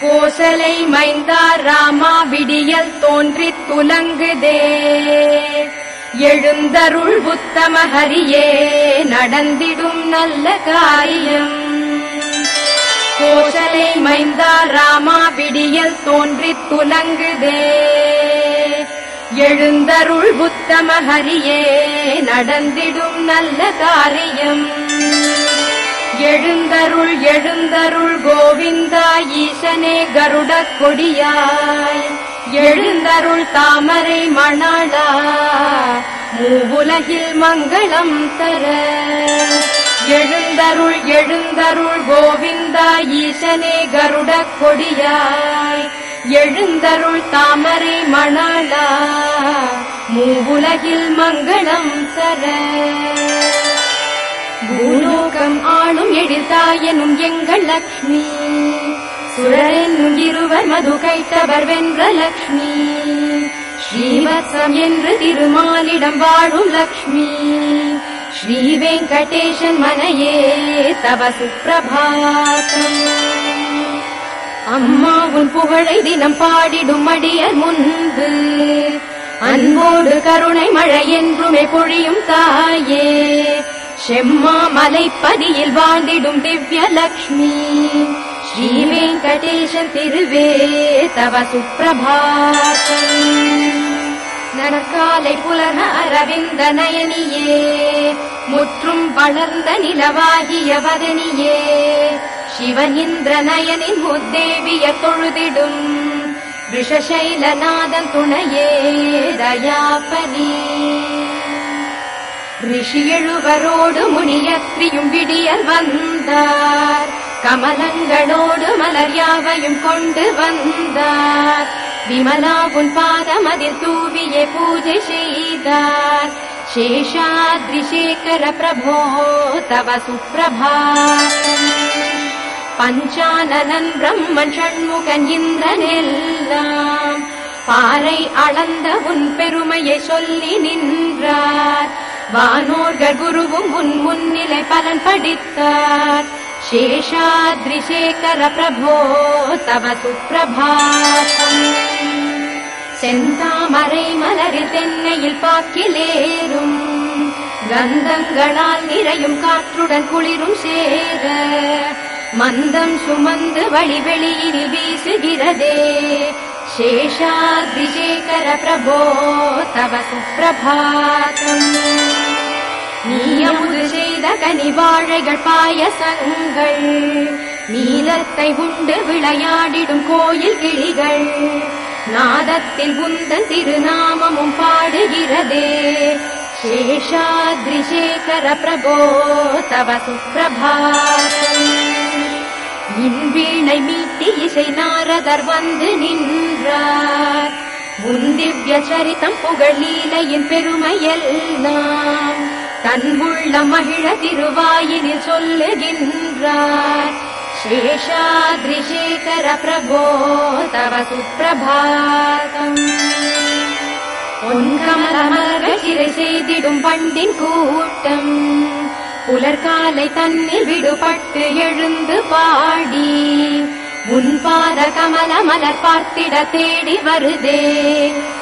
கோசலை மைந்தார் ராமா விடியல் தோன்றித் துலங்குதே. எழுந்தருள் புத்தம ஹரியே நடந்திடும் நல்ல காரியம். கோசலை மைந்தா ராமா விடியல் தோன்றி துலங்குதே. எழுந்தருள் புத்தம ஹரியே நடந்திடும் நல்ல காரியம். எழுந்தருள் எழுந்தருள் கோவிந்தா ஈசனே கருட கொடியாய். எழுந்தருள் தாமரை மணாளா மூவுலகில் மங்களம் தர. எழுந்தருள் எழுந்தருள் கோவிந்தா ஈசனே கருட கொடியாய். எழுந்தருள் தாமரை மணாளா மூவுலகில் மங்களம் தர. குரு பூலோகம் ஆளும் எழில்தாயனும் எங்கள் லக்ஷ்மி. சுரரென்னும் இருவர் மது கைத்தவர் வென்ற லக்ஷ்மி. ஸ்ரீவத்சம் என்று திருமாலிடம் வாழும் லக்ஷ்மி. ஸ்ரீ வெங்கடேஷன் மனையே தவ சுப்பிரபாதம். அம்மா உன் புகழை தினம் பாடிடும் அடியர் முன்பு. அன்போடு கருணை மழை என்றுமே பொழியும் தாயே. செம்மா மலைப்பதியில் வாழ்ந்திடும் திவ்ய லக்ஷ்மி ஸ்ரீ வெங்கடேசன் திருவே தவ சுப்பிரபாதம் நற்காலை புலன அரவிந்த நயனியே முற்றும் வளர்ந்த நிலவாகிய வதனியே. சிவன் இந்திர நயனின் முத்தேவிய தொழுதிடும் ரிஷசைலநாதன் துணையே தயாபதி. ரிஷி எழுவரோடு முனியத்ரியும் விடியர் வந்தார். கமலங்களோடு மலர் யாவையும் கொண்டு வந்தார். விமலாவுன் பாதம் அதில் தூவியே பூஜை செய்தார். சேஷாத்ரிசேகர பிரபோ தவ சுப்பிரபாதம். பஞ்சானனன் பிரம்மன் ஷண்முகன் இந்திரன் எல்லாம் பாறை அளந்த உன் பெருமையை சொல்லி நின்றார். வானோர்கள் குருவும் உன் முன்னிலை பலன் படித்தார். சேஷாத்ரி சேகர பிரபோ தவ சுப்பிரபாசம் செந்தாமரை மலரில் தென்னையில் பாக்கிலேறும். கந்தங்களால் நிறையும் காற்றுடன் குளிரும் சேர. மந்தம் சுமந்து வழி வெளியில் வீசுகிறதே. சேஷாத்ரிசேகர பிரபோ தவ சுப்பிரபாதம் நீயமுது செய்த கனிவாழைகள் பாயசங்கள் நீலத்தை உண்டு விளையாடிடும் கோயில் கிளிகள். நாதத்தில் உந்தன் திருநாமமும் பாடுகிறதே. சேஷாத்ரிசேகர பிரபோ தவ சுப்பிரபாதம். வீணை மீட்டி இசை நாரதர் வந்து நின்றார். உன் திவ்ய சரித்தம் புகழ் லீலையின் பெருமையெல்லாம் தன்புள்ள மகிழ திருவாயினில் சொல்லுகின்றார். சேஷாத்ரிசேகர பிரபோ தவ சுப்பிரபாதம். பொன்கமலமர சிறை செய்திடும் பண்டின் கூட்டம். புலர்காலை தன்னில் விடுபட்டு எழுந்து பாடி. முன்பாத கமல மலர் பார்த்திட தேடி வருதே.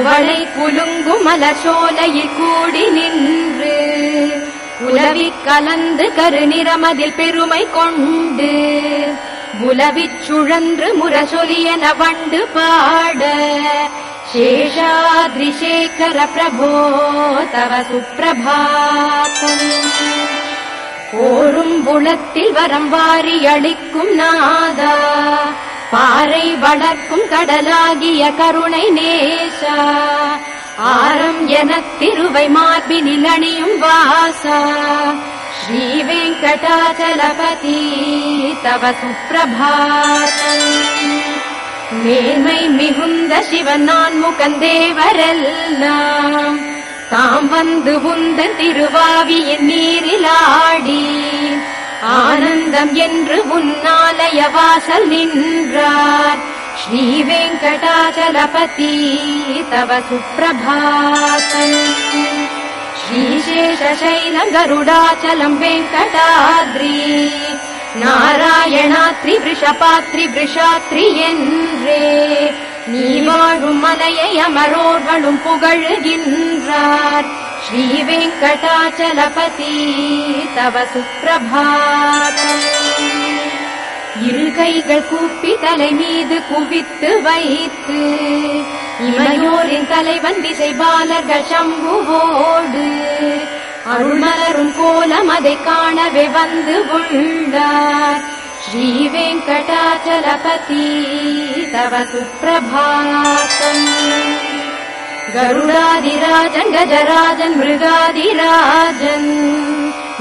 குவளை குலுங்கு மலசோலையில் கூடி நின்று உலவி கலந்து கருநிறமதில் பெருமை கொண்டு உலவிச் சுழன்று முரசொலியன வண்டு பாட சேஷாதிரிசேகர பிரபோ தவ சுப்பிரபாதம் கோரும் புலத்தில் வரம் வாரி அளிக்கும் நாதா பாறை வளர்க்கும் கடலாகிய கருணை நேசா. ஆரம் எனத் திருவை மார்பினில் அணியும் வாசா. ஸ்ரீ வெங்கடாச்சலபதி தவ சுப்பிரபாதம். மேன்மை மிகுந்த சிவன் நான் முகந்தேவரெல்லாம். தாம் வந்து உந்தன் திருவாவியின் நீரிலாடி ஆனந்தம் என்று முன்னாலய வாசல் நின்றார். ஸ்ரீ வெங்கடாச்சலபதி आनन्दम् उन्नलय वासीवेङ्कटाचलपति வெங்கடாத்ரி நாராயணாத்ரி விஷபாத்ரி விஷாத்ரி என்றே. நீ வாழும் மலையை அமரோர்களும் अमरोग ஸ்ரீ வெங்கடாச்சலபதி தவ சுப்பிரபாதம் இரு கைகள் கூப்பி தலை மீது குவித்து வைத்து இமையோரின் தலைவன் திசை பாலர்கள் சம்புவோடு அருள்மலரும் கோலம் அதை காணவே வந்து உள்ளார் ஸ்ரீ வெங்கடாச்சலபதி தவ சுப்பிரபாதம் கருடாதிராஜன் கஜராஜன் மிருகாதிராஜன்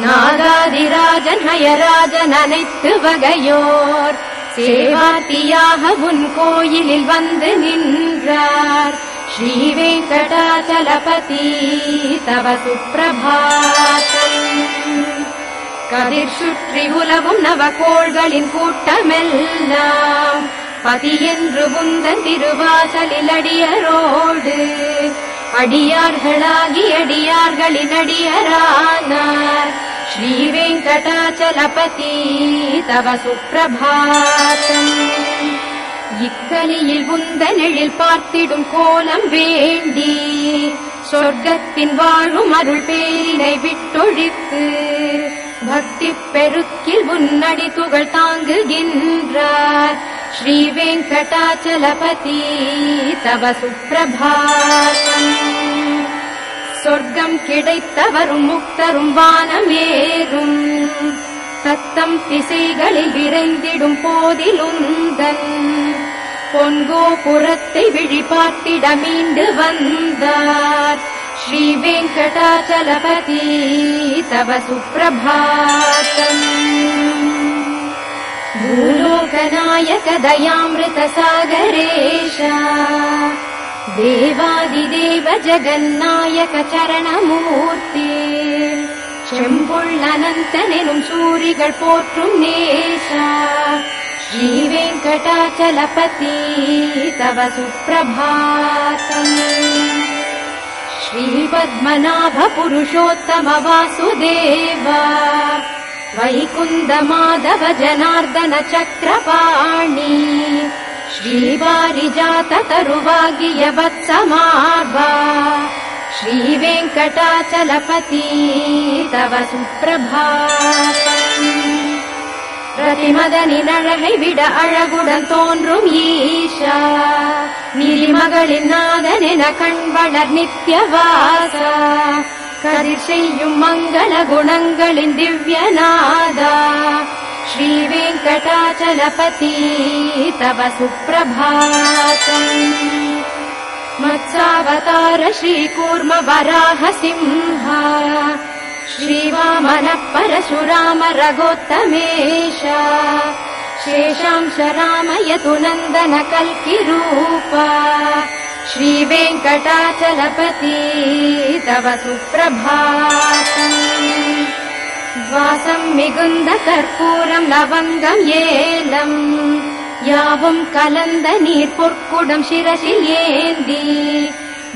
நாகாதிராஜன் ஹயராஜன் அனைத்து வகையோர் சேவாத்தியாக உன் கோயிலில் வந்து நின்றார் ஸ்ரீ வெங்கடாச்சலபதி தவ சுப்பிரபாதம் கதிர் சுற்றி உலவும் நவகோள்களின் கூட்டமெல்லாம் பதியென்று என்று உந்தன் திருவாசலில் அடியரோடு அடியார்களாகி அடியார்களின் அடியரானார் ஸ்ரீ வெங்கடாச்சலபதி தவ சுப்பிரபாதம் இக்கலியில் உந்த நெழில் பார்த்திடும் கோலம் வேண்டி சொர்க்கத்தின் வாழும் அருள் பேரினை விட்டொழித்து பக்தி பெருக்கில் உன்னடி துகள் தாங்குகின்றார். ஸ்ரீ வெங்கடாச்சலபதி தவ சுப்பிரபாதம் சொர்க்கம் கிடைத்தவரும் முக்தரும் வானம் ஏறும் தத்தம் திசைகளில் விரைந்திடும் போதிலுந்தன் பொன்கோபுரத்தை விழி பார்த்திட மீண்டு வந்தார் ஸ்ரீ வெங்கடாச்சலபதி தவ சுப்பிரபாதம் भूलोकनायक दयामृत सागरेशा देवादिदेव जगन्नायक चरणमूर्ति செம்புள்ளனந்தனெனும் சூரிகள் போற்றும் நேஷா ஸ்ரீ வெங்கடாச்சலபதி தவ சுப்பிரபாதம் श्रीपद्मनाभ पुरुषोत्तम वासुदेवा वैकुन्द माधव जनार्दन चक्रपाणि श्रीवारिजात तरुवागिय वत्समार्वा श्रीवेङ्कटाचलपति तव सुप्रभातम् பிரதிமதனின் விட அழகுடன் தோன்றும் ஈஷா நீதிமகளின் நாதனென கண்வளர் நித்யவாசா கதிர் செய்யும் மங்கள குணங்களின் திவ்யநாதா ஸ்ரீ வெங்கடாச்சலபதி தவ சுப்பிரபாதம் मत्सावतार श्रीकूर्म वराह सिंहा श्रीवामनः परशुराम रघोत्तमेशा शेषांश रामयतु नन्दन कल्किरूपा श्रीवेङ्कटाचलपति तव सुप्रभातम् வாசம் மிகுந்த கற்பூரம் லவங்கம் ஏலம் யாவும் கலந்த நீர் பொற்குடம் சிரசில் ஏந்தி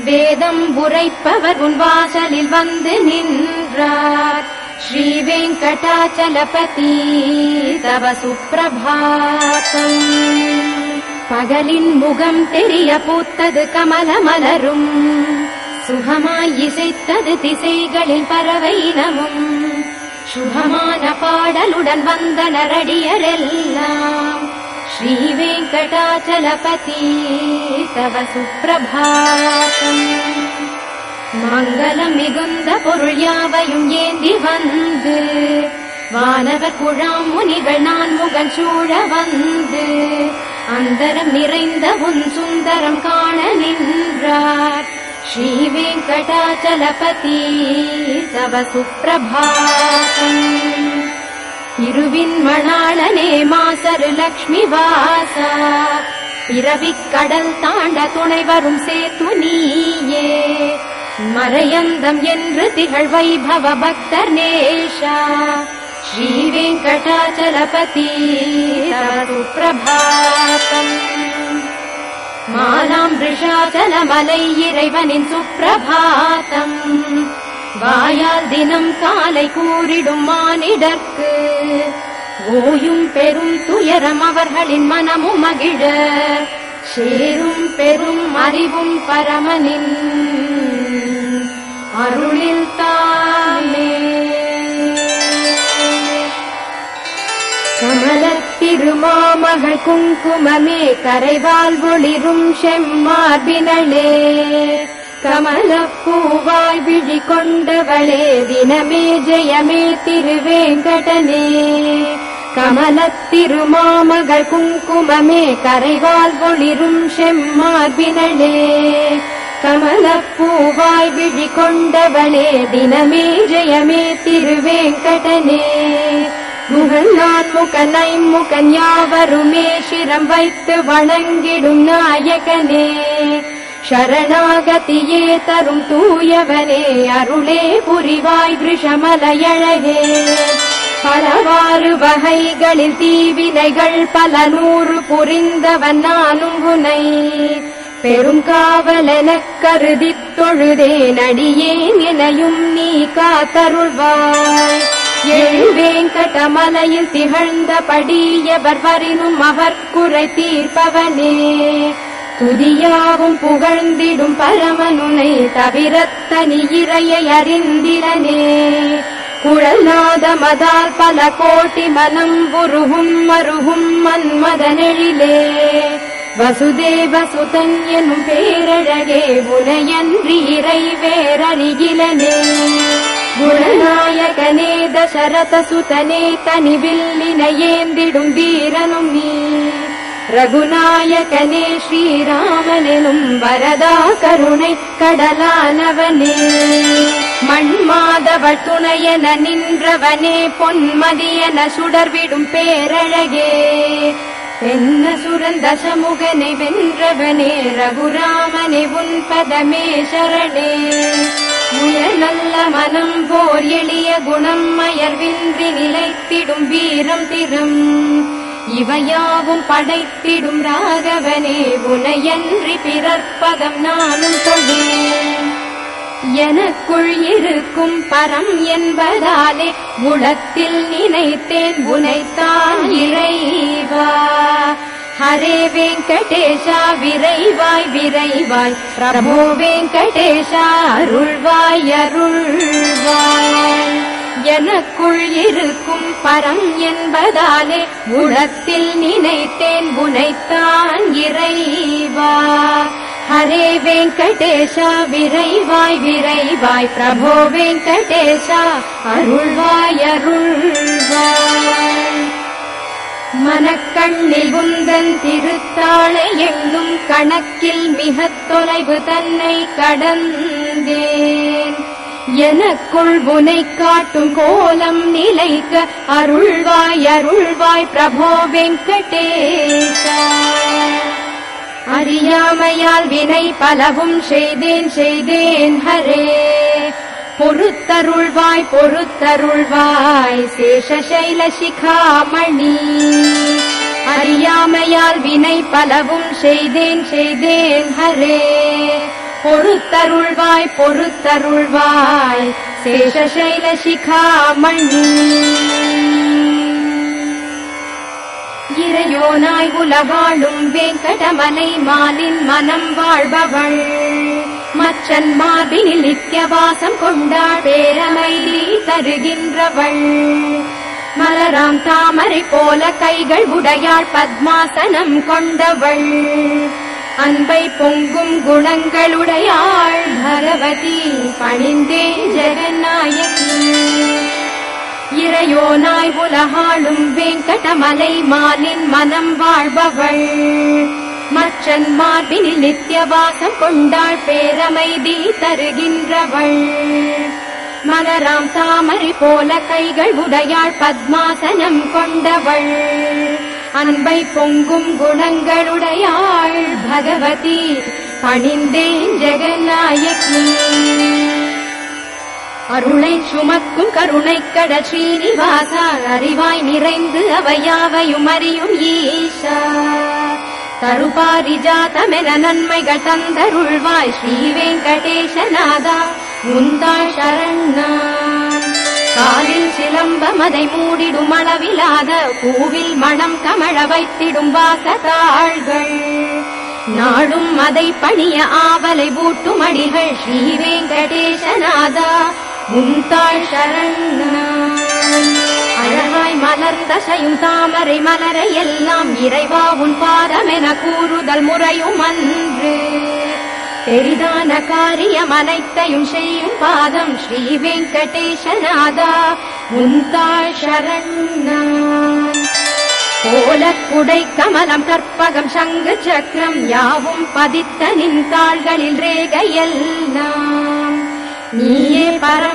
வேதம் உரைப்பவர் உன் வாசலில் வந்து நின்றார் ஸ்ரீ வெங்கடாச்சலபதி தவ சுப்பிரபாதம் பகலின் முகம் தெரிய பூத்தது கமல மலரும் சுகமாய் இசைத்தது திசைகளில் பறவை இனமும் சுகமான பாடலுடன் வந்த நரடியரெல்லாம் ஸ்ரீ வெங்கடாச்சலபதி தவ சுப்பிரபாதம் மங்களம் மிகுந்த பொருள் யாவையும் ஏந்தி வந்து வானவர் குழாம் முனிகள் நான் முகன் சூழ வந்து அந்தரம் நிறைந்த உன் சுந்தரம் காண நின்றார் ஸ்ரீ வெங்கடாச்சலபதி தவ சுப்பிரபாதம் இருவின் மணாளனே மாசரு லக்ஷ்மி வாசா பிறவிக் கடல் தாண்ட துணை வரும் சேத்து நீயே மறையந்தம் என்று திகழ் வைபவ பக்தர் நேஷா ஸ்ரீ வெங்கடாச்சலபதி சுப்பிரபாதம் மாலாம் ரிஷாச்சலமலை இறைவனின் சுப்பிரபாதம் வாயால் தினம் காலை கூறிடும் மானிடர்க்கு ஓயும் பெரும் துயரம் அவர்களின் மனமும் மகிழ சேரும் பெரும் அறிவும் பரமனின் அருளில் தானே கமலத்திருமாமகள் குங்குமமே கரைவால் ஒளிரும் செம்மார்பினளே கமலப்பூவாய் விழி கொண்டவளே தினமே ஜெயமே திருவேங்கடனே கமலத்திருமாமகள் குங்குமமே கரைவால் ஒளிரும் செம்மார்பினளே கமலப்பூவாய் விழி கொண்டவளே தினமே ஜெயமே திருவேங்கடனே முகன் நான் முகனை முகன் யாவருமே சிரம் வைத்து வணங்கிடும் நாயகனே. சரணாகதியே தரும் தூயவனே அருளே புரிவாய் விஷமலையழகே பலவாறு வகைகளில் தீவினைகள் பல நூறு புரிந்தவன் நானும் உனை. பெரும் காவலெனக் கருதித் தொழுதேன் அடியேன் நினையும் நீ காத்தருள்வாய். எழுவேங்கடமலையில் திகழ்ந்த எவர் வரினும் அவர் தீர்ப்பவனே. துதியாவும் புகழ்ந்திடும் பரமனுனை தவிரத்தனி இறையை அறிந்திரனே குழலாத மதால் பல கோட்டி மனம் உருகும் மருகும் மன்மதனெழிலே. வசுதேவ சுதன் எனும் பேரழகே உனையன்றி இறை வேறறிகிலனே குணநாயகனே தசரத சுதனே தனிவில்லினையேந்திடும் வீரனும் நீ ரகுநாயகனே ஸ்ரீராமனெனும் வரதா கருணை கடலானவனே மண்மாதவள் துணையென நின்றவனே பொன்மதியென சுடர்விடும் பேரழகே என்ன சுரந்தசமுகனை வென்றவனே? ரகுராமனே உன் பதமே சரணே. முயல் நல்ல மனம் போர் எளிய குணம் மயர்வின்றி நிலைத்திடும் வீரம் திறம். இவையாவும் படைத்திடும் ராகவனே உனையன்றி பிறர்ப்பதம் நானும் தொழேன் எனக்குள் இருக்கும் பரம் என்பதாலே உளத்தில் நினைத்தேன் உனைத்தான் இறைவா. ஹரே வெங்கடேஷா விரைவாய் விரைவாய். பிரபு வெங்கடேஷா அருள்வாய் அருள்வாய். எனக்குள் இருக்கும் பரம் என்பதாலே உளத்தில் நினைத்தேன் உனைத்தான் இறைவா. ஹரே வெங்கடேஷா விரைவாய் விரைவாய் பிரபோ வெங்கடேஷா அருள்வாய் அருள்வாய். மனக்கண்ணில் உந்தன் திருத்தாளை எண்ணும் கணக்கில் மிக தொலைவு தன்னை கடந்தேன். எனக்குள் உனை காட்டும் கோலம் நிலைக்க அருள்வாய் அருள்வாய் பிரபோ வெங்கடே அறியாமையால் வினை பலவும் செய்தேன் செய்தேன் ஹரே பொறுத்தருள்வாய் பொறுத்தருள்வாய் சேஷசைல சிகாமணி அறியாமையால் வினை பலவும் செய்தேன் செய்தேன் ஹரே பொறுத்தருள்வாய் பொறுத்தருள்வாய் சேஷசைல இறையோனாய் உலவாழும் வேங்கடமலை மாலின் மனம் வாழ்பவள். மச்சன் மார்பினில் நித்தியவாசம் கொண்டாள் பேரமைதி தருகின்றவள். மலராம் தாமரை போல கைகள் உடையாள் பத்மாசனம் கொண்டவள். அன்பை பொங்கும் குணங்களுடையாள் பரவதி பணிந்தே ஜெகநாயகி. இறையோனாய் உலகாளும் வேங்கடமலை மாலின் மனம் வாழ்பவள். மற்றன் மார்பினில் நித்தியவாசம் கொண்டாள் பேரமைதி தருகின்றவள். மலராம் தாமரை போல கைகள் உடையாள் பத்மாசனம் கொண்டவள். அன்பை பொங்கும் குணங்களுடையாள் பகவதி. பணிந்தேன் ஜெகநாயகி. அருளை சுமக்கும் கருணை கட ஸ்ரீனிவாசா அறிவாய் நிறைந்து அவையாவையும் அறியும் ஈஷா. தருபாரிஜாதமென நன்மைகள் தந்தருள்வாய் ஸ்ரீ வெங்கடேசநாதா முந்தா சரண்ணா காலில் சிலம்பம் அதை மூடிடும் அளவிலாத பூவில் மணம் கமழ வைத்திடும் வாசதாள்கள். நாடும் அதை பணிய ஆவலை பூட்டும் அடிகள் ஸ்ரீ வெங்கடேசநாதா முந்தாள் சரணான். அழகாய் மலர்ந்தசையும் தாமரை மலரை எல்லாம் இறைவா உன் பாதம் என கூறுதல் முறையும் அன்று. பெரிதான காரியம் அனைத்தையும் செய்யும் பாதம் ஸ்ரீ வெங்கடேசநாதா. முந்தாள் சரணான். கோலக்குடை கமலம் கற்பகம் சங்கு சக்கரம் யாவும் பதித்த நின் தாள்களில் ரேகையெல்லாம். நீயே பரம்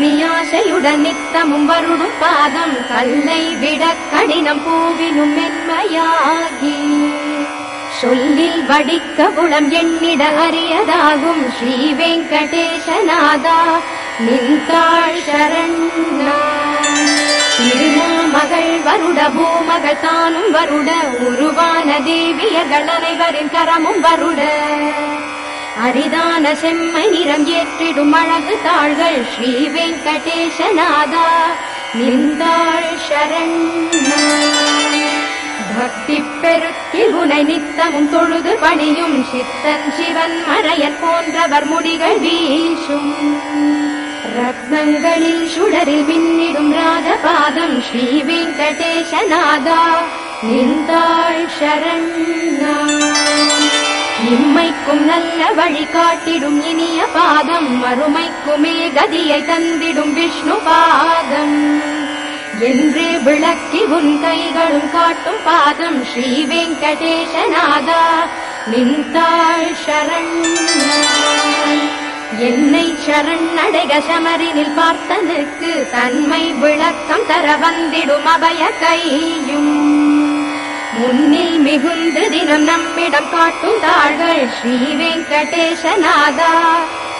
ஸ்ரீலக்ஷ்மி நித்தமும் வருடும் பாதம் கல்லை விட கடினம் பூவினும் மென்மையாகி. சொல்லில் வடிக்க குளம் எண்ணிட அறியதாகும் ஸ்ரீ வெங்கடேசநாதா நின்றாள் சரண்ணா திருமாமகள் வருட பூமகள் தானும் வருட உருவான தேவியர்கள் அனைவரின் கரமும் வருட. அரிதான செம்மை நிறம் ஏற்றிடும் அழகு தாள்கள் ஸ்ரீ வெங்கடேசநாதா. நின்றாள் சரண் பக்தி பெருக்கி உனை நித்தமும் தொழுது பணியும் சித்தன் சிவன் மறையன் போன்றவர் முடிகள் வீசும். ரத்னங்களில் சுடரில் மின்னிடும் ராஜபாதம் ஸ்ரீ வெங்கடேசநாதா. நின்றாள் சரண் இம்மைக்கும் நல்ல வழி காட்டிடும் இனிய பாதம் மறுமைக்குமே கதியை தந்திடும் விஷ்ணு பாதம். என்று விளக்கி உன் கைகளும் காட்டும் பாதம் ஸ்ரீ வெங்கடேசநாதா நின்றாள் சரண். என்னை சரணடைக சமரினில் பார்த்தனுக்கு தன்மை விளக்கம் தர வந்திடும் அபய கையும். முன்னில் மிகுந்து தினம் நம்மிடம் காட்டும் தாள்கள் ஸ்ரீ வெங்கடேசநாதா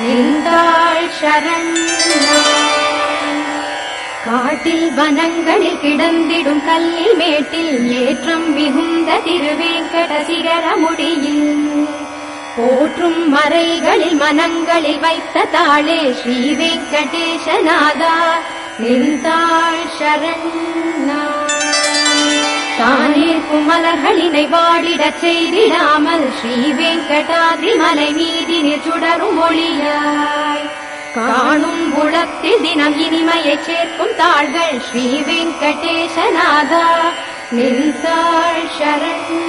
நின்றாள் சரண் காட்டில் வனங்களில் கிடந்திடும் கல்லில் மேட்டில் ஏற்றம் மிகுந்த திருவேங்கட சிகர முடியில் போற்றும் மறைகளில் மனங்களில் வைத்த தாளே ஸ்ரீ வெங்கடேசநாதா நின்றாள் சரண் தானே குமலர்களினை வாடிடச் செய்திடாமல் ஸ்ரீ வெங்கடாதி மலை மீதினில் சுடரும் ஒளியாய். காணும் குளத்தில் தினம் இனிமையை சேர்க்கும் தாள்கள் ஸ்ரீ வெங்கடேசநாதா. நின்றாள் சரண்.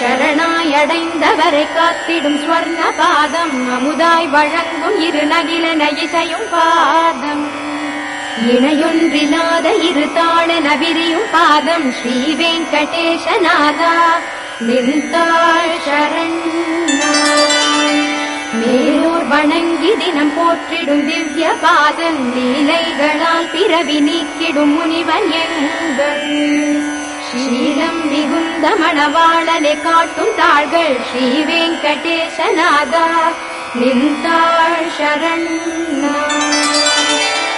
சரணாயடைந்தவரை காத்திடும் ஸ்வர்ண பாதம் அமுதாய் வழங்கும் இரு நகிலன இசையும் பாதம். இணையொன்றினாத இரு தாழ விரியும் பாதம் ஸ்ரீ வெங்கடேசநாதா நின்றாள் சரண் மேலூர் வணங்கி தினம் போற்றிடும் திவ்ய பாதம் லீலைகளால் பிறவி நீக்கிடும் முனிவன் எங்கள் ஸ்ரீலம் மிகுந்த மணவாளனை காட்டும் தாள்கள் ஸ்ரீ வெங்கடேசநாதா நின்றாள் சரணான்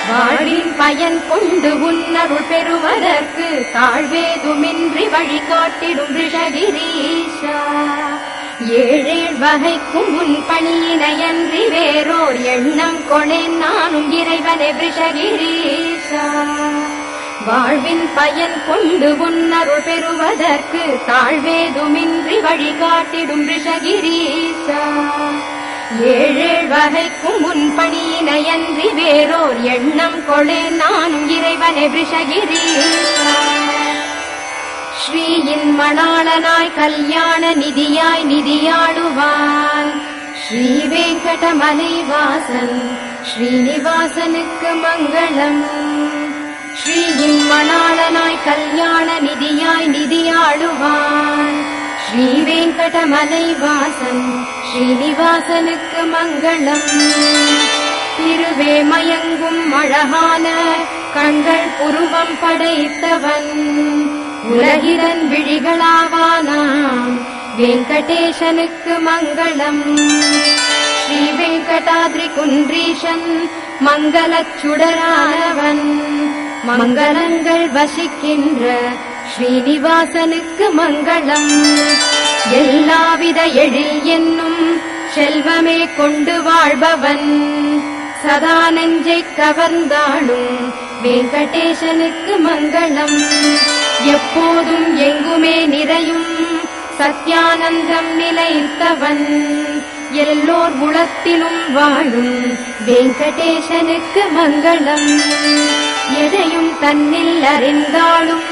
வாழ்வின் பயன் கொண்டு உன்னருள் பெறுவதற்கு தாழ்வேதுமின்றி வழிகாட்டிடும் ரிஷகிரீஷா ஏழேழ் வகைக்கும் உன் பணியினையன்றி வேறோர் எண்ணம் கொணேன் நானும் இறைவனே ரிஷகிரீஷா வாழ்வின் பயன் கொண்டு உன்னருள் பெறுவதற்கு தாழ்வேதுமின்றி வழிகாட்டிடும் ரிஷகிரீஷா ஏழேழ் வகைக்கும் உன் பணியினையன்றி வேறோர் எண்ணம் கொளே நானும் இறைவனை விஷகிரி ஸ்ரீயின் மணாளனாய் கல்யாண நிதியாய் நிதியாடுவான் ஸ்ரீ வெங்கடமலை வாசன் ஸ்ரீனிவாசனுக்கு மங்களம். ஸ்ரீயின் மணாளனாய் கல்யாண நிதியாய் நிதியாடுவான் ஸ்ரீ வெங்கடமலை வாசன் ஸ்ரீனிவாசனுக்கு மங்களம். திருவே மயங்கும் அழகான கண்கள் புருவம் படைத்தவன். உலகிரன் விழிகளாவானாம் வெங்கடேசனுக்கு மங்களம். ஸ்ரீ வெங்கடாத்ரி குன்றீஷன் மங்களச் சுடரானவன். மங்களங்கள் வசிக்கின்ற ஸ்ரீனிவாசனுக்கு மங்களம். எல்லாவித எழில் என்னும் செல்வமே கொண்டு வாழ்பவன். சதா நெஞ்சை கவர்ந்தாளும் வெங்கடேசனுக்கு மங்களம். எப்போதும் எங்குமே நிறையும் சத்யானந்தம் நிலைத்தவன். எல்லோர் உளத்திலும் வாழும் வெங்கடேசனுக்கு மங்களம். எதையும் தன்னில் அறிந்தாலும்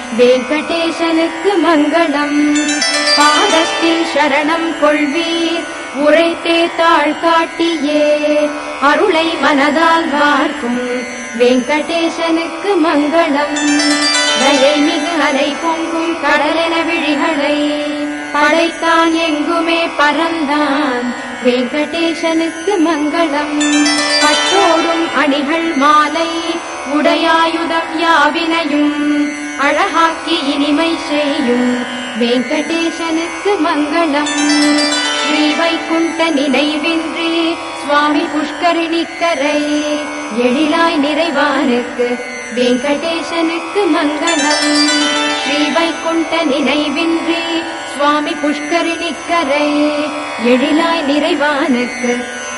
வேங்கடேசனுக்கு மங்களம். பாதத்தில் சரணம் கொள்வீர். உரைத்தே தாழ் காட்டியே. அருளை மனதால் பார்க்கும் வெங்கடேசனுக்கு மங்களம். தயை மிகு அலை பொங்கும் கடலென விழிகளை படைத்தான் எங்குமே பறந்தான் வெங்கடேசனுக்கு மங்களம். பட்டோடும் அணிகள் மாலை உடையாயுதம் யாவினையும் அழகாக்கி இனிமை செய்யும் வெங்கடேசனுக்கு மங்களம். ஸ்ரீ வைகுண்ட நினைவின்றி சுவாமி புஷ்கரிணி கரை எழிலாய் நிறைவானுக்கு வெங்கடேசனுக்கு மங்களம். ஸ்ரீ வைகுண்ட நினைவின்றி சுவாமி புஷ்கரிணி கரை எழிலாய் நிறைவானுக்கு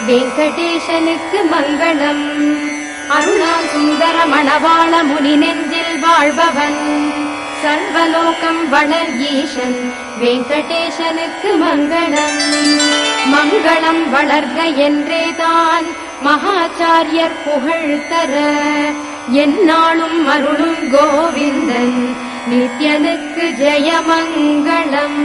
வெங்கடேசனுக்கு மங்களம். அருணா சுந்தர மணவாள முனி நெஞ்ச வாழ்பவன். சர்வலோகம் வளர் ஈசன் வெங்கடேசனுக்கு மங்களம். மங்களம் வளர்க என்றேதான் மகாச்சாரியர் புகழ் தர. என்னாலும் அருளும் கோவிந்தன் நித்யனுக்கு ஜெயமங்களம்